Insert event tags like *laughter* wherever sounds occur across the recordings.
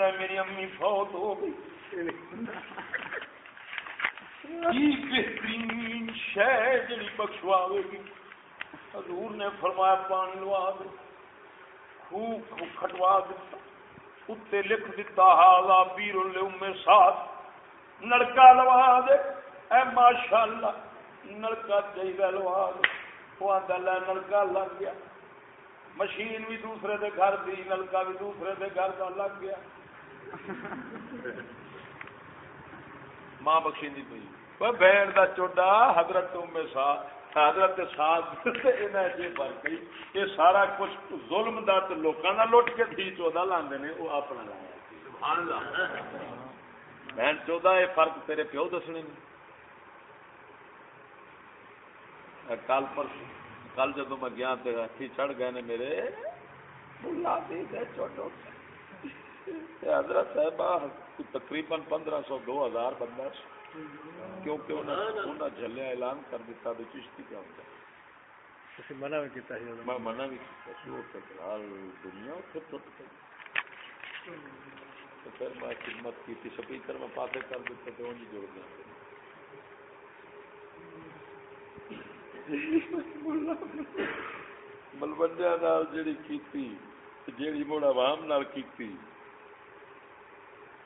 لگتا ہے میری امی، فوت ہو گئی۔ کی بہترین شہ جی بخشواوے گی؟ حضور نے فرمایا پانی لوا دے۔ خوب کھٹوا دیتا اتنے لکھ دیتا حالا پیر ام ساتھ نلکا لوا دے۔ اے ماشاء اللہ نلکا چاہیے لوا دے۔ وہ آتا نلکا لگ گیا۔ مشین بھی دوسرے دے گھر دی، نلکا بھی دوسرے دے گھر کا لگ گیا۔ ماں بخشی پی بہن کا چوڈا حضرت ام ساتھ حضرت یہ سارا کچھ ظلم دا کے تھی چودہ لاندے نے وہ اپنا لایا بہن چودہ یہ فرق تیرے پیو دسنے کل پر کل جدو میں گیا چڑھ گئے نے میرے حضرت صاحب تقریباً پندرہ سو دو ہزار بندہ کیونکہ انہوں جلیا اعلان کر دیتا بھی چشتی کیا ہوتا؟ منع بھی کیتا میں منع بھی کیتا شو فلحال دنیا اتنے ٹوٹ گئی۔ پھر میں خدمت کی تھی سپیکر میں پاسے کر دیتے تو انہیں جوڑ گیا۔ ملبنڈیا جیڑی کیتی جیڑی مڑ عوام نال کیتی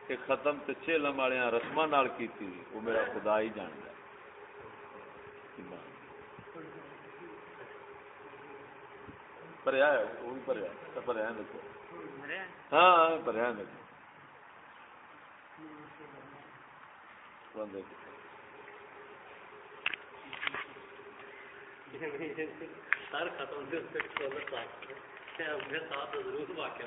کہ ختم تے چیلم والے رسم کی وہ میرا خدا ہی جان گیا پریا ہے، وہ بھی پریا ہے پریا دیکھو ہاں پریا ہے دیکھو سر ختم ضرور واقعہ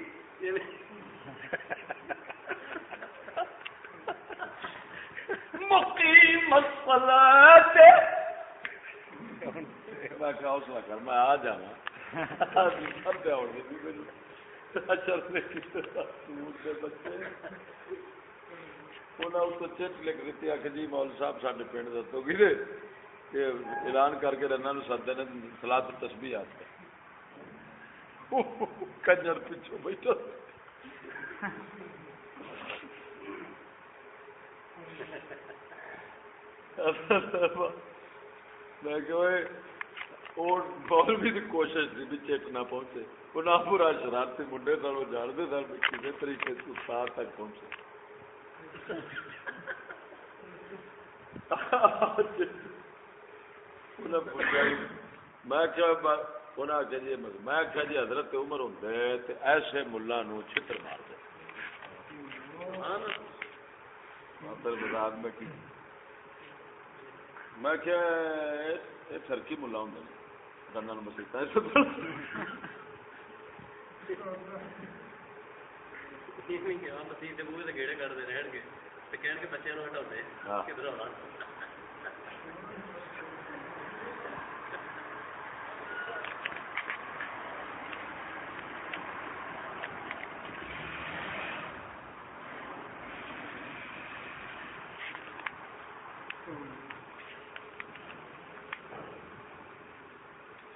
میں حوصلہ کر، میں آ جا اچھا، چٹ لکھ دیتی آ جی مول صاحب سارے پنڈ دسو گی اعلان کر کے رنا سدے نے سلاد تسبی آتے۔ کنجر پیچھو بیٹھو میں کہ کوشش بھی چیٹ نہ پہنچے وہ نہ پورا شرارتی منڈے سن وہ جانتے سن کسی طریقے سے استاد تک پہنچے میں کیا انہیں آخیا جی میں آخیا جی حضرت عمر ہوں ایسے ملا نو چھتر مار دے میں کی میں کیا ملا ہوں دن *laughs* *laughs* *laughs* مسیح گیڑے کرتے رہن گے۔ بچے ہٹا کدھر آنا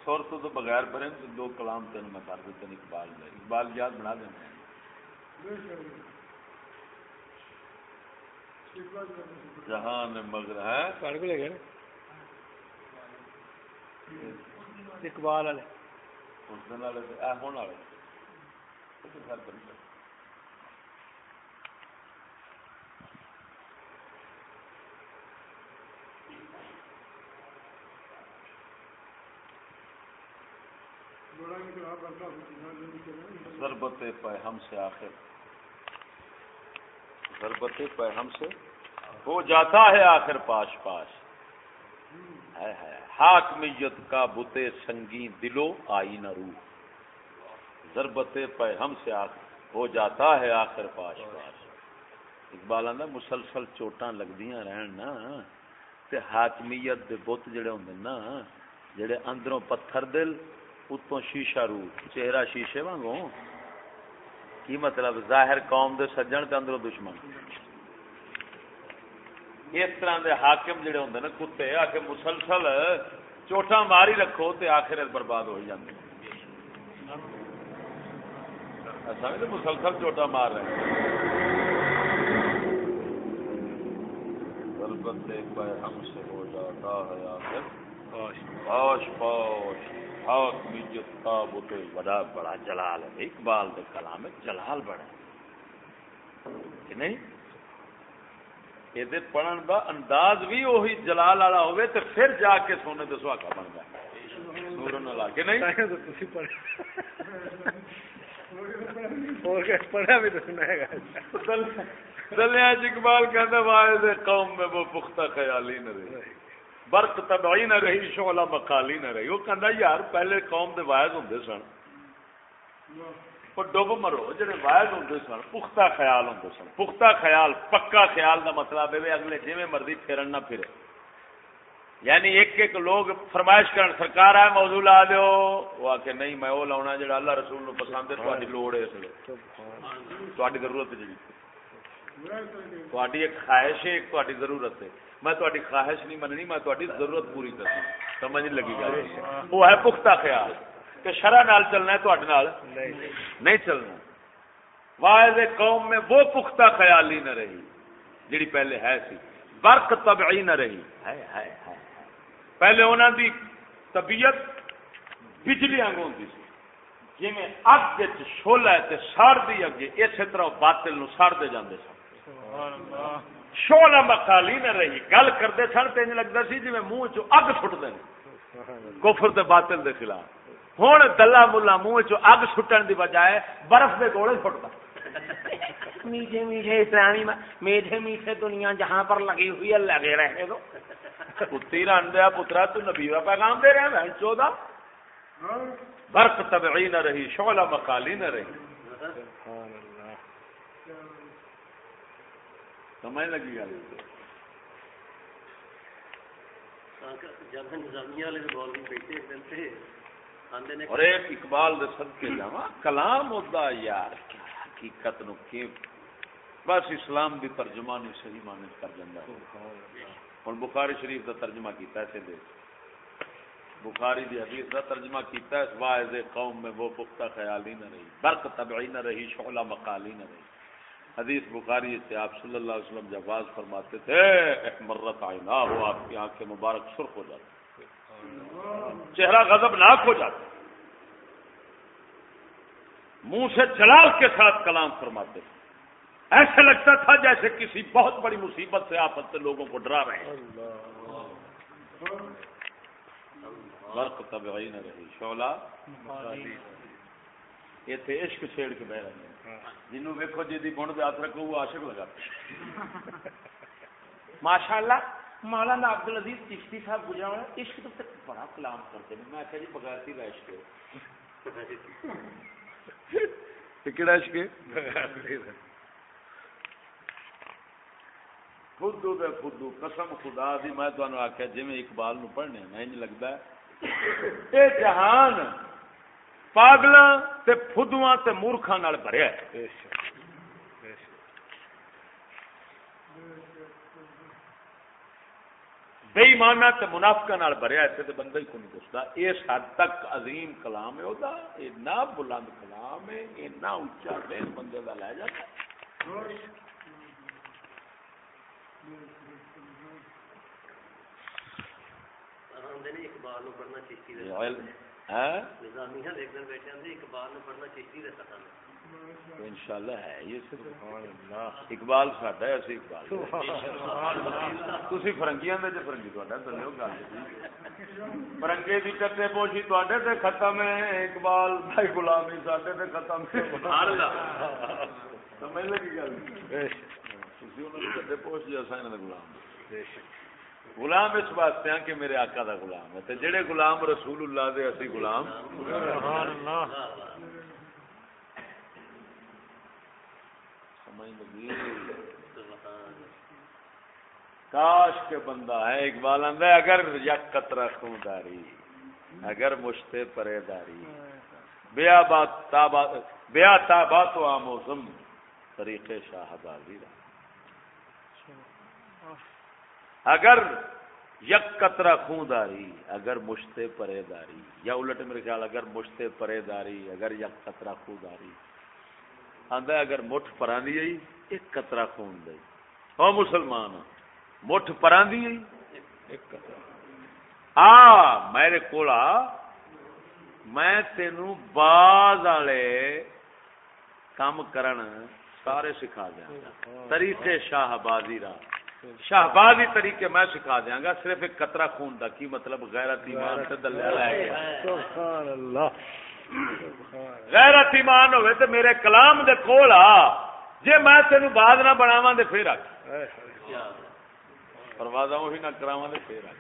سور تو تو بغیر پڑھے تو دو کلام تین میں کر دیتے اقبال میں اقبال یاد بنا دینا جہاں مگر ہے۔ اقبال والے۔ اس دن والے ہونے والے۔ ضربت پہ ہم سے آخر۔ ضربت پہ ہم سے ہو جاتا ہے آخر پاش پاش۔ ہاک میت کا بتے سنگی دلو آئی نہ روح۔ ضربت پہ ہم سے آخر ہو جاتا ہے آخر پاش پاش۔ اقبال آدھا مسلسل چوٹاں لگدیاں رہن نا۔ تے حاکمیت دے بت جڑے ہوندے نا، جڑے اندروں پتھر دل اتوں شیشہ رو، چہرہ شیشے وانگو کی مطلب؟ ظاہر قوم دے سجن تے اندروں دشمن۔ اس طرح دے حاکم جڑے ہوندے نا، کتے، آ کے مسلسل چوٹا ماری رکھو تے آخر برباد ہو جاندے۔ ایسا نہیں مسلسل چوٹا مار رہے غربت ایک بار ہم سے ہو جاتا ہے آخر۔ پاش پاش کا بوتے بڑا بڑا جلال ہے۔ اقبال دے کلام میں جلال بڑا کہ نہیں؟ یہ پڑھن دا انداز بھی وہی جلال والا ہوئے تے پھر جا کے سونے دے سہاگا بن گیا سورن والا کہ نہیں؟ پڑھا بھی تو سنائے گا۔ دلیا اقبال کہتا قوم میں وہ پختہ خیالی نہ رہی برق تباہی نہ رہی شولا مکالی نہ رہی۔ وہ کہندا یار، پہلے قوم دے واحد ہوندے سن۔ وہ ڈب مرو، جڑے واحد ہوندے سن، پختہ خیال ہوندے سن۔ پختہ خیال، پکا خیال دا مطلب ہے اگلے جویں مرضی پھرن نہ پھرے۔ یعنی ایک ایک لوگ فرمائش کرن، سرکار ہے موضوع لا دیو۔ وہ آ کے نہیں، میں وہ لاؤنا جڑا اللہ رسول نو پسند ہے تہاڈی لوڑ ہے اس لیے۔ تہاڈی ضرورت ہے جڑی۔ تہاڈی ایک خواہش ہے، ایک تہاڈی ضرورت ہے۔ میں تہاڈی خواہش نہیں مننی میں تہاڈی ضرورت پوری کرنی۔ سمجھ نہیں لگی گل وہ ہے پختہ خیال کہ شرع نال چلنا ہے تہاڈے نال نہیں چلنا۔ واحد قوم میں وہ پختہ خیالی نہ رہی جڑی پہلے ہے سی۔ برق طبعی نہ رہی۔ ہے ہے ہے پہلے انہوں دی طبیعت بجلی آنگ ہوتی سی۔ جی میں اگ شولا ہے تے سڑ دی اگے اسی طرح باطل نو سڑ دے جاندے سن۔ شولا مکالی نہ رہی گل کرتے سن تو لگتا سی جی منہ چ اگ سٹتے کفر تے باطل دے خلاف۔ ہوں دلہ ملا منہ چ اگ سٹن دی بجائے برف دے گوڑے سٹتا میٹھے میٹھے اسلامی میٹھے میٹھے دنیا جہاں پر لگی ہوئی ہے لگے رہے تو پتی رن دیا پترا تو نبی کا پیغام دے رہے ہیں چودہ۔ برق طبعی نہ رہی شعلہ مکالی نہ رہی۔ سمجھ لگی گل جب نظامیہ والے بول بھی بیٹھے دن سے آندے نے اور ایک اقبال دے صدقے جاواں کلام ہوتا یار کیا حقیقت نو کی بس اسلام دی ترجمانی صحیح معنی کر جاندا ہن بخاری شریف دا ترجمہ کیتا ہے دے بخاری دی حدیث دا ترجمہ کیتا ہے واعظ قوم میں وہ پختہ خیالی نہ رہی برق نہ رہی شعلہ مقالی نہ رہی حدیث بخاری سے آپ صلی اللہ علیہ وسلم جب باز فرماتے تھے مرت آئینہ ہو آپ کی آنکھیں مبارک سرخ ہو جاتی چہرہ غضب ناک ہو جاتا منہ سے جلال کے ساتھ کلام فرماتے تھے۔ ایسا لگتا تھا جیسے کسی بہت بڑی مصیبت سے آپ سے لوگوں کو ڈرا رہے ہیں۔ طبعی نہ رہی شولا یہ تھے عشق چھیڑ کے بہ رہے ہیں جنوں ویکو جی گنڈ ہاتھ رکھو وہ عاشق لگا ماشاء اللہ مولانا عبد العزیز چشتی صاحب گزرا ہوا عشق تو بڑا کلام کرتے ہیں میں آخیا جی بغیرتی کا عشق کہڑا عشق خودو دے خودو قسم خدا دی میں تمہیں آخیا جی اقبال نو پڑھنے میں لگتا ہے اے جہان پاگلاں تے فدواں تے مورکھاں نال بھریا ہے بے ایمانہ تے منافقاں نال بھریا ہے تے بندہ ہی کوئی پوچھدا اس حد تک عظیم کلام ہے اودا اتنا بلند کلام ہے اتنا اونچا دین بندے دا لے جاتا ہے اقبال پڑھنا چشتی دے ہاں آندے اقبال ختم انشاءاللہ ہے یہ صرف اقبال ساڈا ہے اسی اقبال تسی فرنگیاں دے تے فرنگی تہاڈا دلیو گل فرنگے دی کتے پوشی تہاڈے تے ختم ہے اقبال بھائی غلامی ساڈے تے ختم ہے سبحان اللہ۔ سمجھ لگی گل؟ تسی انہاں دے کتے پوش جے اساں انہاں دے غلام؟ غلام اس واسطے کہ میرے آقا دا غلام ہے۔ تے جڑے غلام رسول اللہ دے اسی غلام۔ سبحان اللہ سمجھ لگی؟ کاش کے بندہ ہے اقبال اندر اگر یک قطرہ خون داری اگر مشتے پرے داری بیا بات تابا بیا تابات و آموزم طریق شاہ بازی اگر یک قطرہ خون داری اگر مشتے پرے داری یا الٹ میرے خیال اگر مشتے پرے داری اگر یک قطرہ خون داری آندا اگر مٹھ پراندی آئی ایک قطرہ خون دے او مسلمان مٹھ پراندی آئی ایک قطرہ۔ آ میرے کولا میں تینوں باز والے کام کرن سارے سکھا دیا۔ طریقے شاہ بازی را۔ شاہبازی طریقے میں سکھا دیا گا صرف ایک قطرہ خون دا کی مطلب غیرت ایمان سے دلیا لائے گیا سبحان اللہ۔ غیرت ایمان ہوئے تو میرے کلام دے کول آ۔ جے میں تینوں بعد نہ بناواں تے پھر آ۔ پروازہ وہی نہ کراواں تے پھر آ۔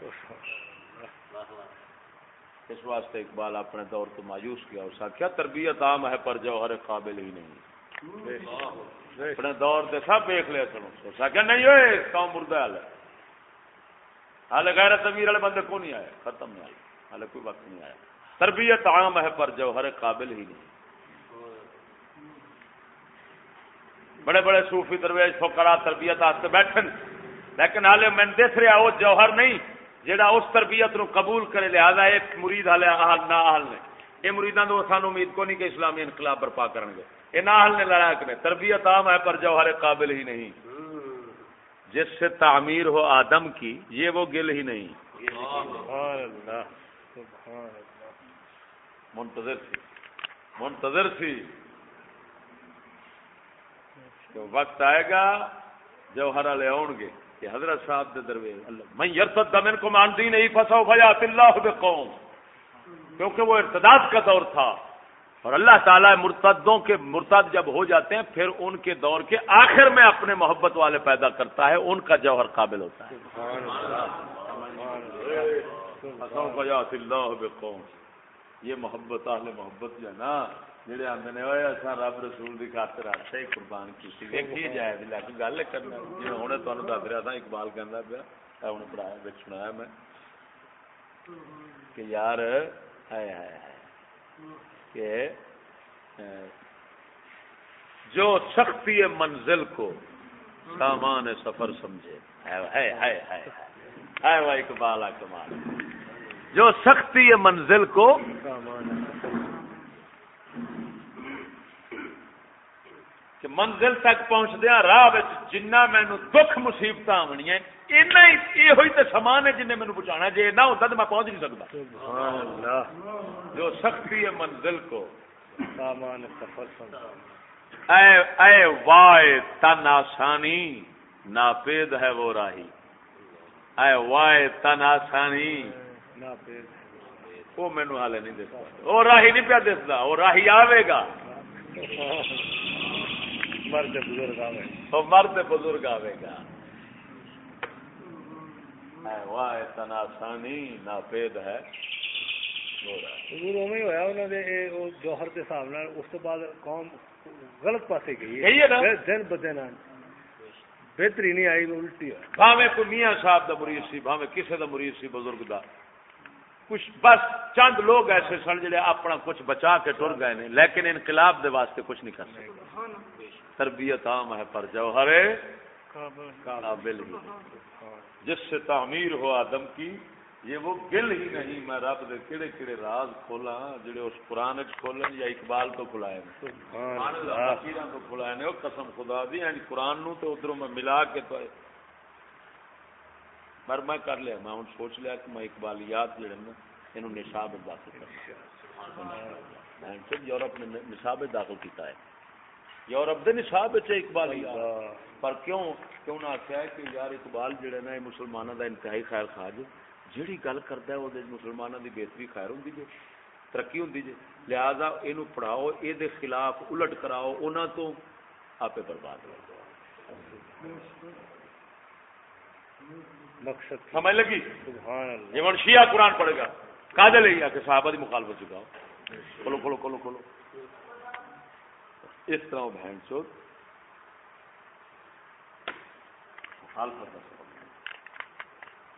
اس واسطے اقبال اپنے دور تو مایوس کیا اس کیا تربیت عام ہے پر جوہر قابل ہی نہیں۔ اپنے دور دے سب دیکھ لیا سنو۔ اس کیا نہیں ہوئے قوم مردہ حال ہے۔ حال غیرت امیر والے بندے کو نہیں آئے؟ ختم نہیں آئے۔ حال کوئی وقت نہیں آیا۔ تربیت عام ہے پر جوہر قابل ہی نہیں۔ بڑے بڑے صوفی درویش فقرا تربیت آتے بیٹھن۔ لیکن حالے میں دیکھ رہا وہ جوہر نہیں جہاں اس تربیت نو قبول کرے، لہذا ایک مرید حالے نہ اہل نے۔ یہ مریداں تو سانو امید کو نہیں کہ اسلامی انقلاب برپا کرن گے یہ نے لڑا نے۔ تربیت عام ہے پر جوہر قابل ہی نہیں۔ جس سے تعمیر ہو آدم کی یہ وہ گل ہی نہیں۔ منتظر سی منتظر سی کہ وقت آئے گا جوہر والے آؤ گے کہ حضرت صاحب دے درویز میں یرتد دمن کو مانتی نہیں پھنسا فیات اللہ بقوم۔ کیونکہ وہ ارتداد کا دور تھا۔ اور اللہ تعالیٰ مرتدوں کے مرتد جب ہو جاتے ہیں پھر ان کے دور کے آخر میں اپنے محبت والے پیدا کرتا ہے ان کا جوہر قابل ہوتا ہے۔ یہ محبت اہل محبت جو ہے نا جڑے آتے نے ہوئے اصا رب رسول کی خاطر آتے ہی قربان کی ویکھی جائے دل کی گل کرنا۔ جی ہوں تمہیں دس رہا تھا اقبال کہہ پیا ہوں پڑھایا بچ سنایا میں کہ یار ہے کہ جو سختی منزل کو سامان سفر سمجھے۔ ہے ہے ہے اقبال کمال جو سختی منزل کو کہ منزل تک پہنچدیا راہ جنہ مینو دکھ مصیبت آنی یہ تو سامان ہے جنہیں مینو پہنچانا جی نہ ہوتا تو میں پہنچ نہیں سکتا جو سختی ہے منزل کو۔ سامان سفر اے اے وائے تن آسانی ناپید ہے وہ راہی۔ اے وائے تن آسانی۔ وہ مینو حالے نہیں دستا وہ راہی نہیں پیا دستا وہ راہی آئے گا۔ *laughs* مرد بزرگ آوے۔ وہ مرد بزرگ آئے گا۔ تن آسانی ناپید ہے۔ حضور ہویا او جوہر دے حساب نال اس تو بعد قوم غلط پاسے گئی ہے؟ دن بدن بہتری نہیں آئی الٹی بھاوے کوئی میاں صاحب دا مرید سی بھاوے کسے دا مرید سی بزرگ دا۔ کچھ بس چند لوگ ایسے سن جڑے اپنا کچھ بچا کے ٹر گئے نے لیکن انقلاب دے واسطے کچھ نہیں کر سکتے۔ تربیت عام ہے پر جوہر قابل ہی۔ جس سے تعمیر ہو آدم کی یہ وہ گل ہی نہیں میں رب دے کہڑے کہڑے راز کھولا جڑے اس قرآن کھولن یا اقبال تو کھلائے نے۔ تو کھلائے نے قسم خدا دی یعنی قرآن نو تو ادھروں میں ملا کے تو پر میں کر لیا، میں ہوں سوچ لیا کہ میں اقبالیات جڑے نا انہوں نصاب داخل کرنا۔ یورپ نے نصاب داخل کیتا ہے۔ یورپ دے نصاب چ اقبالیات۔ پر کیوں؟ کیوں نہ آخیا ہے کہ یار اقبال جڑے نا یہ مسلمانوں دا انتہائی خیر خواہ جو گل کرتا ہے وہ مسلمانوں دی بہتری خیر ہوں جی ترقی ہوں جی لہذا یہ پڑھاؤ یہ خلاف الٹ کراؤ انہوں تو آپ برباد ہو مقصد سمجھ لگی؟ سبحان اللہ۔ یہ ہوں شیعہ قرآن پڑھے گا۔ کادے لے آ کے صحابہ دی مخالفت چکا کھولو کھولو کھولو کھولو۔ اس طرح بہن مخالفت کا سبب۔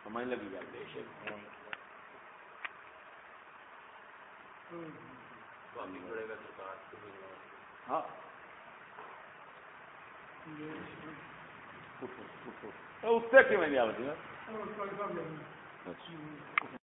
سمجھ لگی گل بے شک۔ ہاں۔ اتنے کیون نہیں آتی